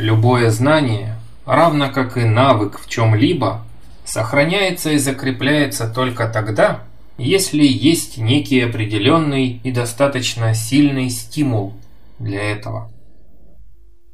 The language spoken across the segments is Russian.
Любое знание, равно как и навык в чем-либо, сохраняется и закрепляется только тогда, если есть некий определенный и достаточно сильный стимул для этого.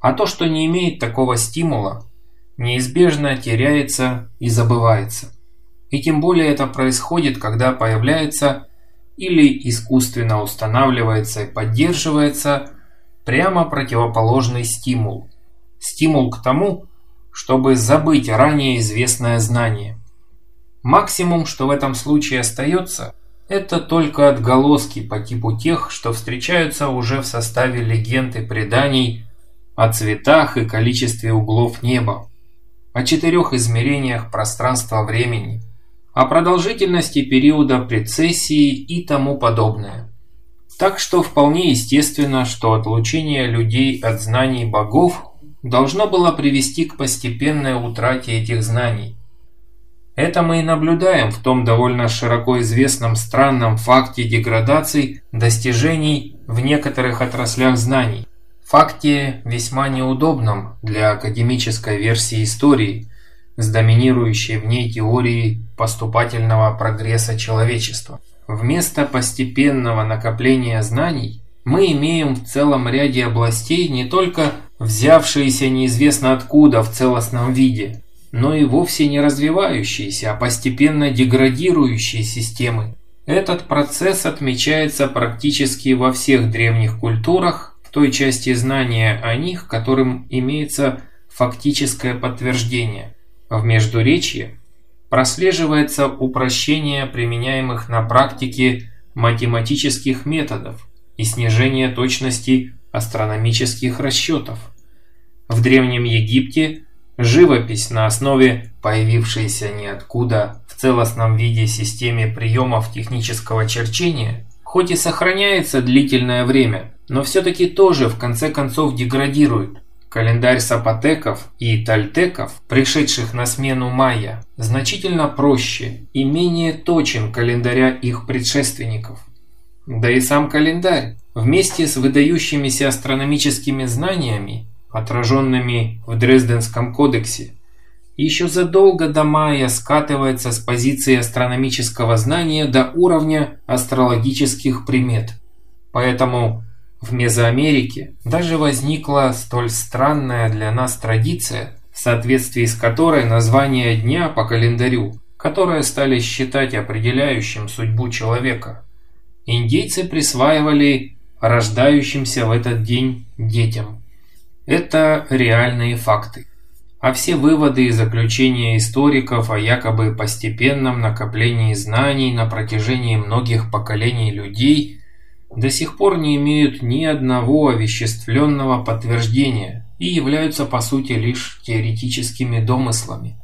А то, что не имеет такого стимула, неизбежно теряется и забывается. И тем более это происходит, когда появляется или искусственно устанавливается и поддерживается прямо противоположный стимул. Стимул к тому, чтобы забыть ранее известное знание. Максимум, что в этом случае остается, это только отголоски по типу тех, что встречаются уже в составе легенд и преданий о цветах и количестве углов неба, о четырех измерениях пространства-времени, о продолжительности периода прецессии и тому подобное. Так что вполне естественно, что отлучение людей от знаний богов должно было привести к постепенной утрате этих знаний. Это мы и наблюдаем в том довольно широко известном странном факте деградации достижений в некоторых отраслях знаний. Факте весьма неудобном для академической версии истории – с доминирующей в ней теорией поступательного прогресса человечества. Вместо постепенного накопления знаний мы имеем в целом ряде областей не только взявшиеся неизвестно откуда в целостном виде, но и вовсе не развивающиеся, а постепенно деградирующие системы. Этот процесс отмечается практически во всех древних культурах, в той части знания о них, которым имеется фактическое подтверждение. В Междуречье прослеживается упрощение применяемых на практике математических методов и снижение точности астрономических расчетов. В Древнем Египте живопись на основе появившейся ниоткуда в целостном виде системе приемов технического черчения хоть и сохраняется длительное время, но все-таки тоже в конце концов деградирует, Календарь сапотеков и тальтеков, пришедших на смену майя, значительно проще и менее точен календаря их предшественников. Да и сам календарь, вместе с выдающимися астрономическими знаниями, отраженными в Дрезденском кодексе, еще задолго до майя скатывается с позиции астрономического знания до уровня астрологических примет. Поэтому в Мезоамерике даже возникла столь странная для нас традиция, в соответствии с которой название дня по календарю, которое стали считать определяющим судьбу человека, индейцы присваивали рождающимся в этот день детям. Это реальные факты. А все выводы и заключения историков о якобы постепенном накоплении знаний на протяжении многих поколений людей – до сих пор не имеют ни одного овеществленного подтверждения и являются по сути лишь теоретическими домыслами.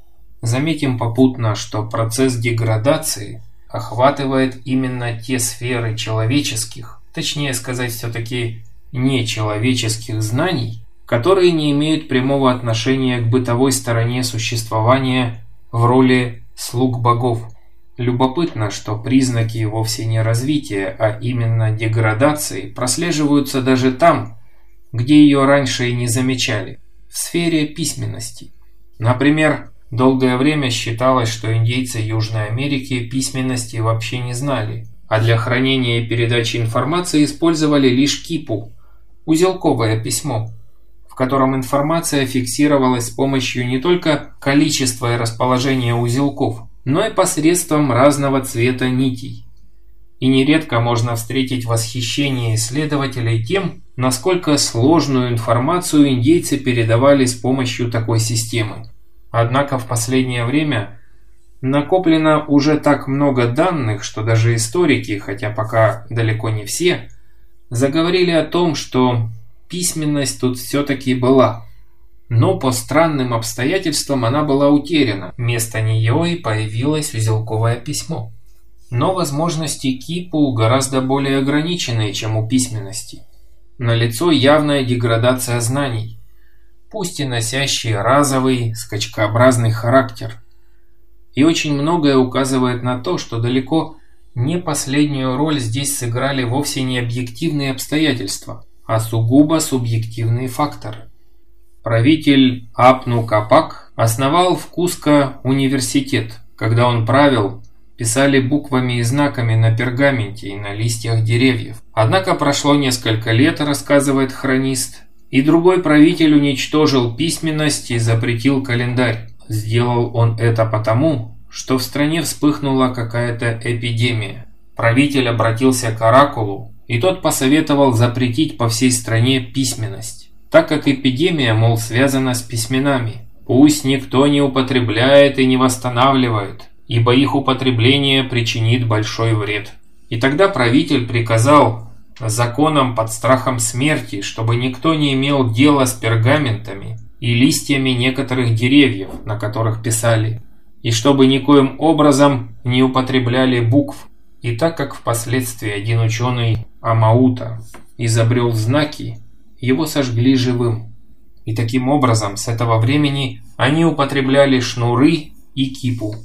Заметим попутно, что процесс деградации охватывает именно те сферы человеческих, точнее сказать все-таки нечеловеческих знаний, которые не имеют прямого отношения к бытовой стороне существования в роли слуг богов. Любопытно, что признаки вовсе не развития, а именно деградации прослеживаются даже там, где ее раньше и не замечали, в сфере письменности. Например, долгое время считалось, что индейцы Южной Америки письменности вообще не знали, а для хранения и передачи информации использовали лишь кипу – узелковое письмо, в котором информация фиксировалась с помощью не только количества и расположения узелков – но и посредством разного цвета нитей. И нередко можно встретить восхищение исследователей тем, насколько сложную информацию индейцы передавали с помощью такой системы. Однако в последнее время накоплено уже так много данных, что даже историки, хотя пока далеко не все, заговорили о том, что письменность тут все-таки была – но по странным обстоятельствам она была утеряна. Вместо нее и появилось узелковое письмо. Но возможности Кипу гораздо более ограниченные, чем у письменности. Налицо явная деградация знаний, пусть и носящие разовый, скачкообразный характер. И очень многое указывает на то, что далеко не последнюю роль здесь сыграли вовсе не объективные обстоятельства, а сугубо субъективные факторы. правитель Апну Капак основал в Куско университет. Когда он правил, писали буквами и знаками на пергаменте и на листьях деревьев. Однако прошло несколько лет, рассказывает хронист, и другой правитель уничтожил письменность и запретил календарь. Сделал он это потому, что в стране вспыхнула какая-то эпидемия. Правитель обратился к Оракулу, и тот посоветовал запретить по всей стране письменность, так как эпидемия, мол, связана с письменами. Пусть никто не употребляет и не восстанавливает, ибо их употребление причинит большой вред. И тогда правитель приказал законом под страхом смерти, чтобы никто не имел дела с пергаментами и листьями некоторых деревьев, на которых писали и чтобы никоим образом не употребляли букв. И так как впоследствии один ученый Амаута изобрел знаки, его сожгли живым. И таким образом с этого времени они употребляли шнуры и кипу.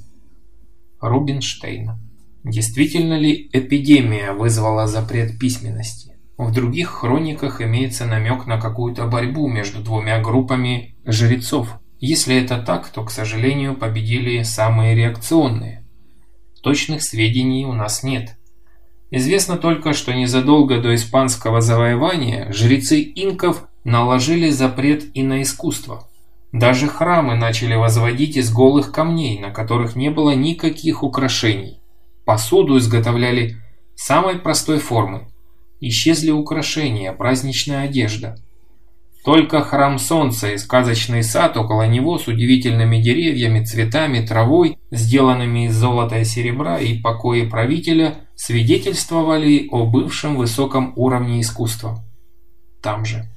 Рубинштейн. Действительно ли эпидемия вызвала запрет письменности? В других хрониках имеется намек на какую-то борьбу между двумя группами жрецов – если это так, то, к сожалению, победили самые реакционные. Точных сведений у нас нет. Известно только, что незадолго до испанского завоевания жрецы инков наложили запрет и на искусство. Даже храмы начали возводить из голых камней, на которых не было никаких украшений. Посуду изготовляли самой простой формы. Исчезли украшения, праздничная одежда – только храм солнца и сказочный сад около него с удивительными деревьями, цветами, травой, сделанными из золота и серебра и покои правителя, свидетельствовали о бывшем высоком уровне искусства. Там же.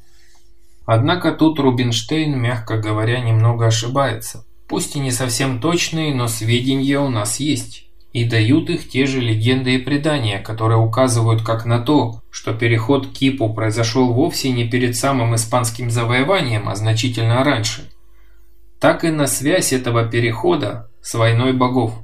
Однако тут Рубинштейн, мягко говоря, немного ошибается. Пусть и не совсем точные, но сведения у нас есть и дают их те же легенды и предания, которые указывают как на то, что переход к Кипу произошел вовсе не перед самым испанским завоеванием, а значительно раньше, так и на связь этого перехода с войной богов.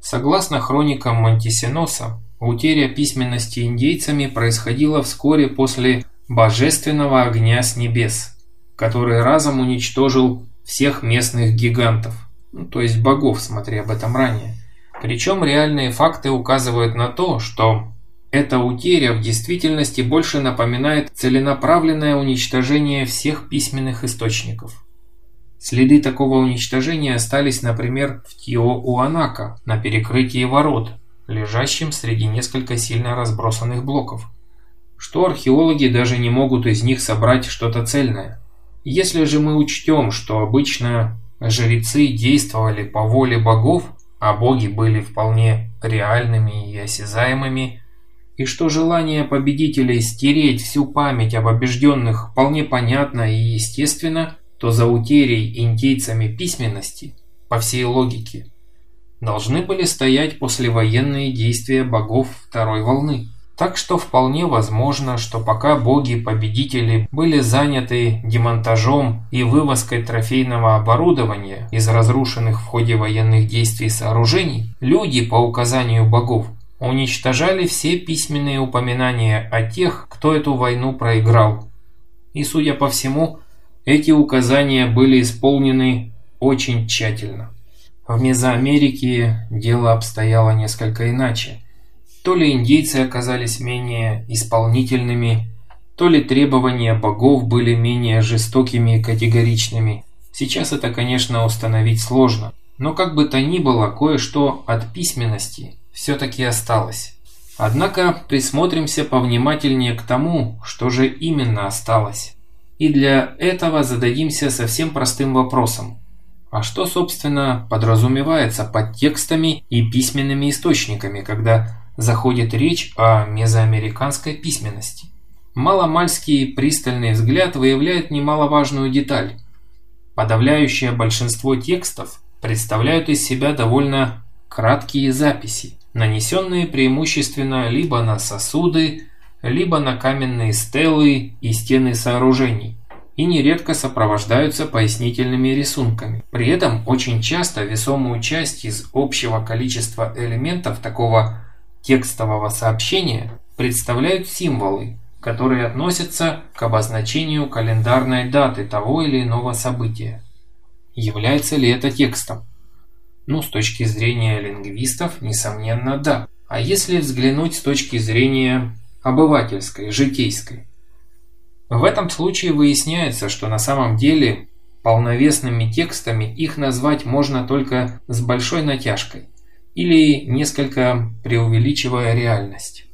Согласно хроникам Монтисеноса, утеря письменности индейцами происходила вскоре после божественного огня с небес, который разом уничтожил всех местных гигантов, ну, то есть богов, смотри об этом ранее. Причем реальные факты указывают на то, что эта утеря в действительности больше напоминает целенаправленное уничтожение всех письменных источников. Следы такого уничтожения остались, например, в Тиоуанака на перекрытии ворот, лежащем среди несколько сильно разбросанных блоков. Что археологи даже не могут из них собрать что-то цельное. Если же мы учтем, что обычно жрецы действовали по воле богов, а боги были вполне реальными и осязаемыми, и что желание победителей стереть всю память об побежденных вполне понятно и естественно, то за утерей индейцами письменности, по всей логике, должны были стоять послевоенные действия богов второй волны. Так что вполне возможно, что пока боги-победители были заняты демонтажом и вывозкой трофейного оборудования из разрушенных в ходе военных действий сооружений, люди по указанию богов уничтожали все письменные упоминания о тех, кто эту войну проиграл. И, судя по всему, эти указания были исполнены очень тщательно. В Мезоамерике дело обстояло несколько иначе – то ли индейцы оказались менее исполнительными, то ли требования богов были менее жестокими и категоричными. Сейчас это, конечно, установить сложно, но как бы то ни было, кое-что от письменности все-таки осталось. Однако присмотримся повнимательнее к тому, что же именно осталось. И для этого зададимся совсем простым вопросом. А что, собственно, подразумевается под текстами и письменными источниками, когда заходит речь о мезоамериканской письменности. Маломальский пристальный взгляд выявляет немаловажную деталь. Подавляющее большинство текстов представляют из себя довольно краткие записи, нанесенные преимущественно либо на сосуды, либо на каменные стелы и стены сооружений, и нередко сопровождаются пояснительными рисунками. При этом очень часто весомую часть из общего количества элементов такого текстового сообщения представляют символы, которые относятся к обозначению календарной даты того или иного события. Является ли это текстом? Ну, с точки зрения лингвистов, несомненно, да. А если взглянуть с точки зрения обывательской, житейской? В этом случае выясняется, что на самом деле полновесными текстами их назвать можно только с большой натяжкой или несколько преувеличивая реальность.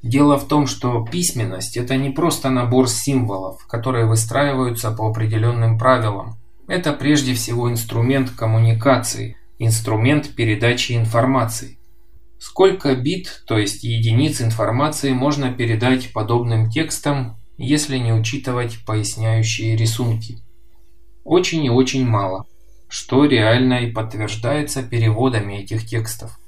Дело в том, что письменность – это не просто набор символов, которые выстраиваются по определенным правилам. Это прежде всего инструмент коммуникации, инструмент передачи информации. Сколько бит, то есть единиц информации, можно передать подобным текстам, если не учитывать поясняющие рисунки? Очень и очень мало, что реально и подтверждается переводами этих текстов.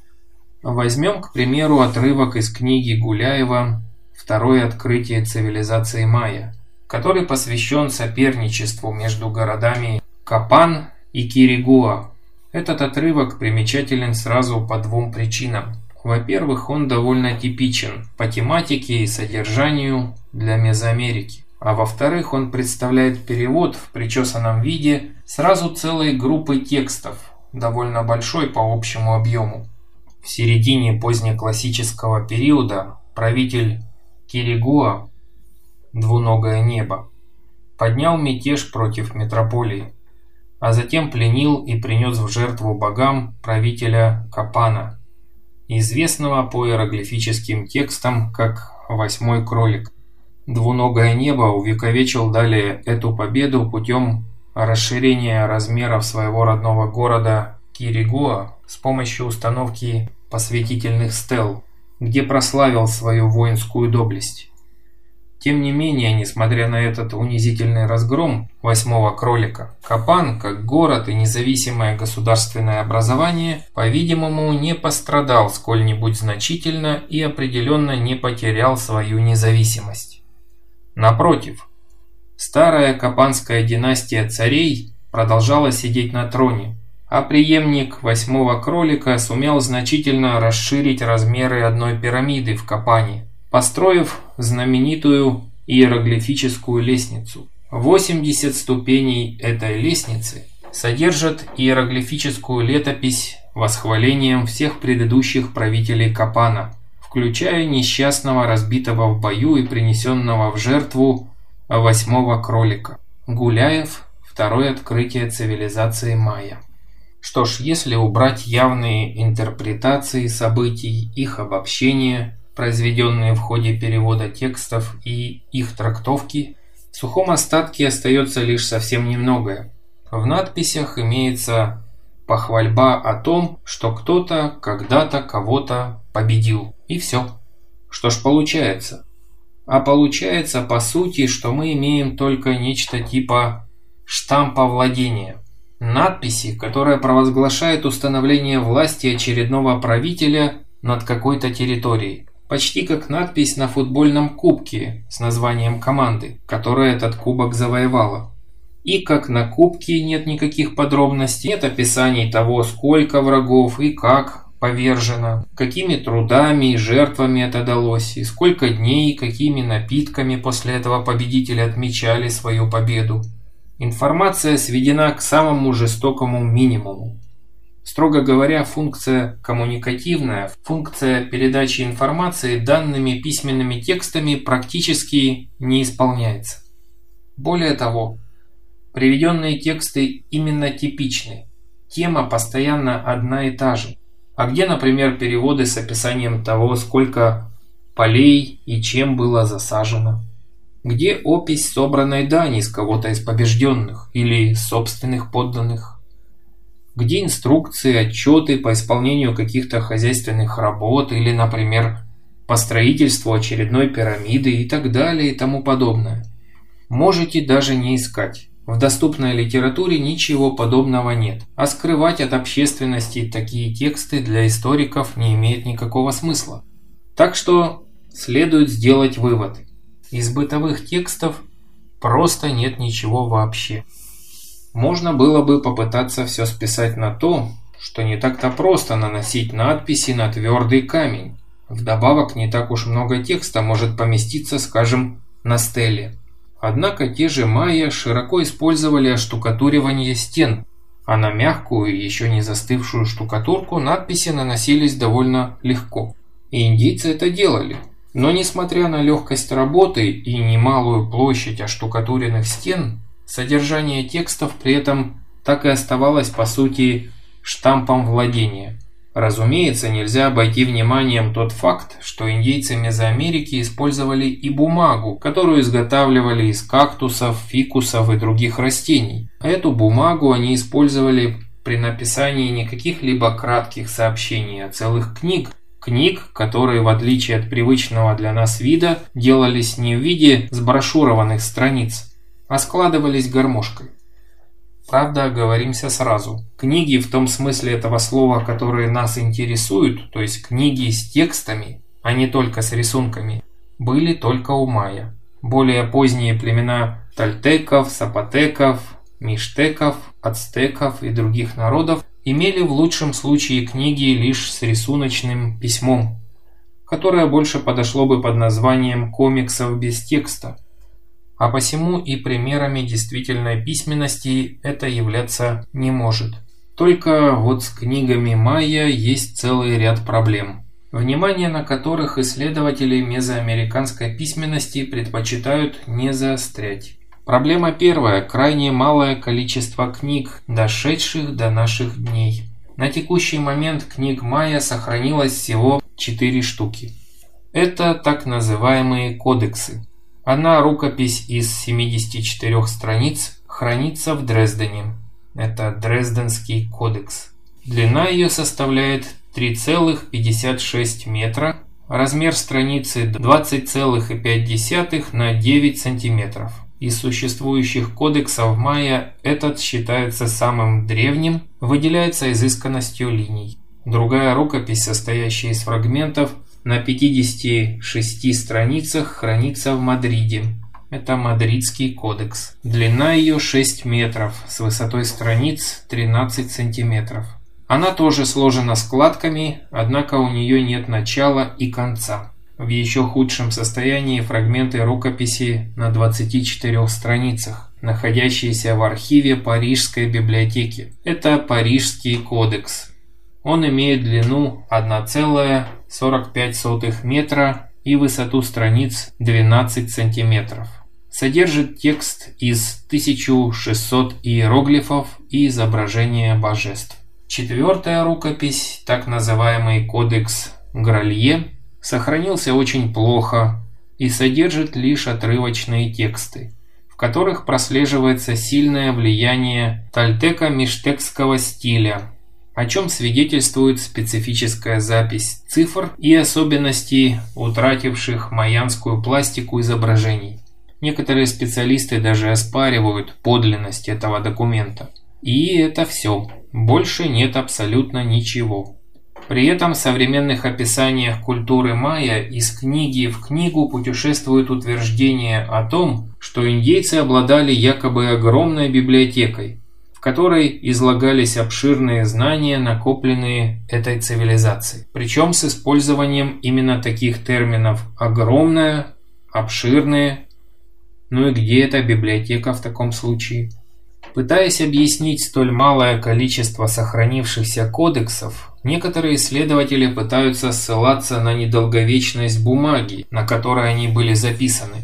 Возьмем, к примеру, отрывок из книги Гуляева «Второе открытие цивилизации майя», который посвящен соперничеству между городами Капан и Киригуа. Этот отрывок примечателен сразу по двум причинам. Во-первых, он довольно типичен по тематике и содержанию для Мезоамерики. А во-вторых, он представляет перевод в причесанном виде сразу целой группы текстов, довольно большой по общему объему. В середине позднеклассического периода правитель Киригуа, двуногое небо, поднял мятеж против метрополии, а затем пленил и принес в жертву богам правителя Капана, известного по иероглифическим текстам как «Восьмой кролик». Двуногое небо увековечил далее эту победу путем расширения размеров своего родного города Киригуа с помощью установки посвятительных стел, где прославил свою воинскую доблесть. Тем не менее, несмотря на этот унизительный разгром восьмого кролика, Капан, как город и независимое государственное образование, по-видимому, не пострадал сколь-нибудь значительно и определенно не потерял свою независимость. Напротив, старая Капанская династия царей продолжала сидеть на троне, а преемник восьмого кролика сумел значительно расширить размеры одной пирамиды в Капане, построив знаменитую иероглифическую лестницу. 80 ступеней этой лестницы содержат иероглифическую летопись восхвалением всех предыдущих правителей Капана, включая несчастного разбитого в бою и принесенного в жертву восьмого кролика. Гуляев – второе открытие цивилизации майя. Что ж, если убрать явные интерпретации событий, их обобщения, произведенные в ходе перевода текстов и их трактовки, в сухом остатке остается лишь совсем немногое. В надписях имеется похвальба о том, что кто-то когда-то кого-то победил. И все. Что ж получается? А получается по сути, что мы имеем только нечто типа штампа владения надписи, которая провозглашает установление власти очередного правителя над какой-то территорией. Почти как надпись на футбольном кубке с названием команды, которая этот кубок завоевала. И как на кубке нет никаких подробностей, нет описаний того, сколько врагов и как повержено, какими трудами и жертвами это далось, и сколько дней и какими напитками после этого победители отмечали свою победу. Информация сведена к самому жестокому минимуму. Строго говоря, функция коммуникативная, функция передачи информации данными письменными текстами практически не исполняется. Более того, приведенные тексты именно типичны. Тема постоянно одна и та же. А где, например, переводы с описанием того, сколько полей и чем было засажено? Где опись собранной дани с кого-то из побежденных или собственных подданных? Где инструкции, отчеты по исполнению каких-то хозяйственных работ или, например, по строительству очередной пирамиды и так далее и тому подобное? Можете даже не искать. В доступной литературе ничего подобного нет, а скрывать от общественности такие тексты для историков не имеет никакого смысла. Так что следует сделать вывод – из бытовых текстов просто нет ничего вообще. Можно было бы попытаться все списать на то, что не так-то просто наносить надписи на твердый камень, Вдобавок, не так уж много текста может поместиться, скажем, на стеле. Однако те же майя широко использовали оштукатуривание стен, а на мягкую, еще не застывшую штукатурку надписи наносились довольно легко. И индийцы это делали. Но несмотря на легкость работы и немалую площадь оштукатуренных стен, содержание текстов при этом так и оставалось по сути штампом владения. Разумеется, нельзя обойти вниманием тот факт, что индейцы Мезоамерики использовали и бумагу, которую изготавливали из кактусов, фикусов и других растений. Эту бумагу они использовали при написании не каких-либо кратких сообщений, а целых книг. Книг, которые, в отличие от привычного для нас вида, делались не в виде сброшурованных страниц, а складывались гармошкой. Правда, оговоримся сразу. Книги в том смысле этого слова, которые нас интересуют, то есть книги с текстами, а не только с рисунками, были только у майя. Более поздние племена тальтеков, сапотеков, миштеков, ацтеков и других народов имели в лучшем случае книги лишь с рисуночным письмом, которое больше подошло бы под названием комиксов без текста – а посему и примерами действительной письменности это являться не может. Только вот с книгами майя есть целый ряд проблем, внимание на которых исследователи мезоамериканской письменности предпочитают не заострять. Проблема первая – крайне малое количество книг, дошедших до наших дней. На текущий момент книг майя сохранилось всего 4 штуки. Это так называемые кодексы. Одна рукопись из 74 страниц хранится в Дрездене. Это Дрезденский кодекс. Длина ее составляет 3,56 метра, размер страницы 20,5 на 9 сантиметров. Из существующих кодексов майя этот считается самым древним, выделяется изысканностью линий. Другая рукопись, состоящая из фрагментов, на 56 страницах хранится в Мадриде. Это Мадридский кодекс. Длина ее 6 метров, с высотой страниц 13 сантиметров. Она тоже сложена складками, однако у нее нет начала и конца. В еще худшем состоянии фрагменты рукописи на 24 страницах, находящиеся в архиве Парижской библиотеки. Это Парижский кодекс. Он имеет длину 1,5 45 метра и высоту страниц 12 сантиметров. Содержит текст из 1600 иероглифов и изображения божеств. Четвертая рукопись, так называемый кодекс Гралье, сохранился очень плохо и содержит лишь отрывочные тексты, в которых прослеживается сильное влияние тальтека-миштекского стиля, о чем свидетельствует специфическая запись цифр и особенностей утративших майянскую пластику изображений. Некоторые специалисты даже оспаривают подлинность этого документа. И это все. Больше нет абсолютно ничего. При этом в современных описаниях культуры майя из книги в книгу путешествует утверждение о том, что индейцы обладали якобы огромной библиотекой, которой излагались обширные знания, накопленные этой цивилизацией. Причем с использованием именно таких терминов «огромная», «обширные». Ну и где эта библиотека в таком случае? Пытаясь объяснить столь малое количество сохранившихся кодексов, некоторые исследователи пытаются ссылаться на недолговечность бумаги, на которой они были записаны.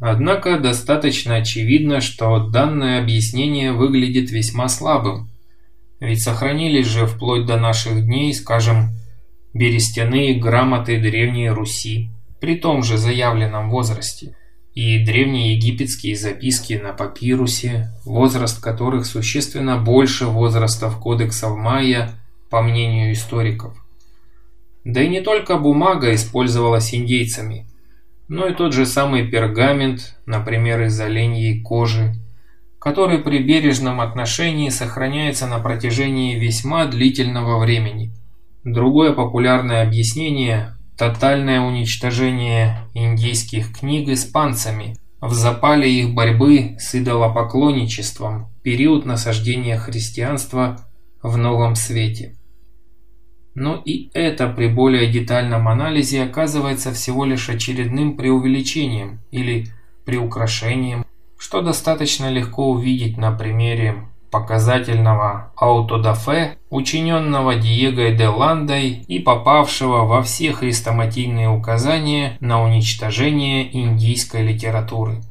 Однако достаточно очевидно, что данное объяснение выглядит весьма слабым. Ведь сохранились же вплоть до наших дней, скажем, берестяные грамоты Древней Руси, при том же заявленном возрасте, и древние египетские записки на папирусе, возраст которых существенно больше возрастов кодексов майя, по мнению историков. Да и не только бумага использовалась индейцами – но и тот же самый пергамент, например, из оленьей кожи, который при бережном отношении сохраняется на протяжении весьма длительного времени. Другое популярное объяснение – тотальное уничтожение индийских книг испанцами в запале их борьбы с идолопоклонничеством, период насаждения христианства в Новом Свете. Но и это при более детальном анализе оказывается всего лишь очередным преувеличением или приукрашением, что достаточно легко увидеть на примере показательного аутодафе, учиненного Диего де Ландой и попавшего во все хрестоматийные указания на уничтожение индийской литературы.